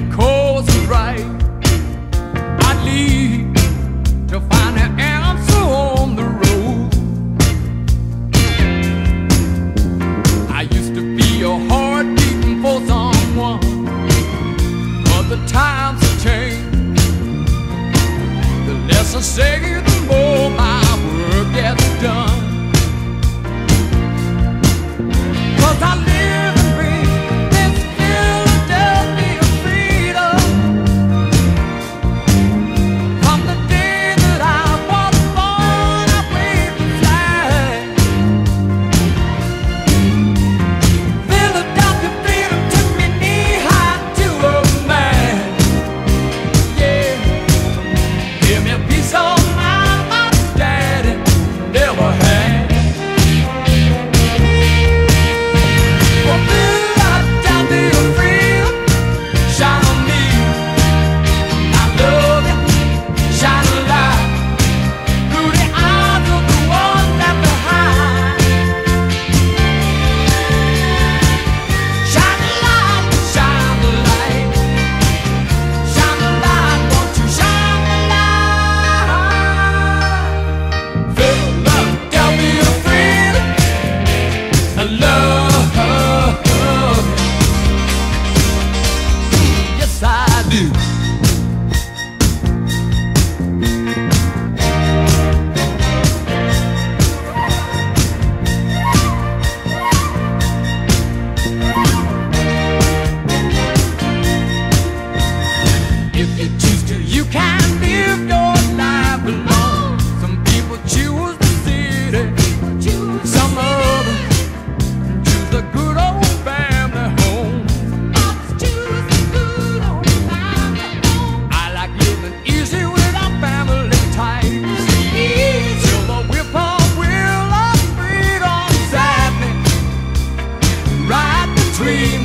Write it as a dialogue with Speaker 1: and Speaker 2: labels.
Speaker 1: for cold. free